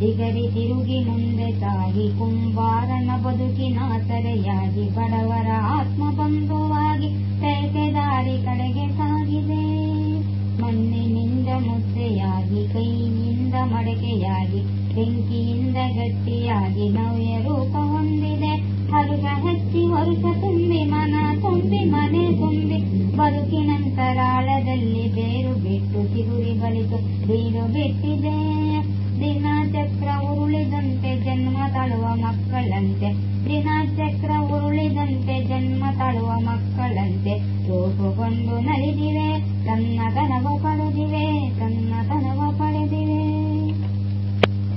ದಿಗರಿ ತಿರುಗಿ ಮುಂದೆ ಸಾಗಿ ಕುಂಬಾರನ ಬದುಕಿನ ಸೆರೆಯಾಗಿ ಬಡವರ ಆತ್ಮ ಬಂಧುವಾಗಿ ದಾರಿ ಕಡೆಗೆ ಸಾಗಿದೆ. ಮಣ್ಣಿನಿಂದ ಮುದ್ದೆಯಾಗಿ ಕೈಯಿಂದ ಮಡಕೆಯಾಗಿ, ಬೆಂಕಿಯಿಂದ ಗಟ್ಟಿಯಾಗಿ ನವ್ಯ ರೂಪ ಹೊಂದಿದೆ. ಹರುಗ ಹೆಚ್ಚಿ ವರುಷ ತುಂಬಿ, ಮನ ತುಂಬಿ, ಮನೆ ತುಂಬಿ, ಬದುಕಿನಂತರಾಳದಲ್ಲಿ ಬೇರು ಬಿಟ್ಟು ಚಿಗುರಿ ಬಲಿತು, ಬೀರು ಬಿಟ್ಟಿದೆ. ತಾಳುವ ಮಕ್ಕಳಂತೆ ದಿನ ಚಕ್ರ ಉರುಳಿದಂತೆ ಜನ್ಮ ತಾಳುವ ಮಕ್ಕಳಂತೆ ರೂಪುಗೊಂಡು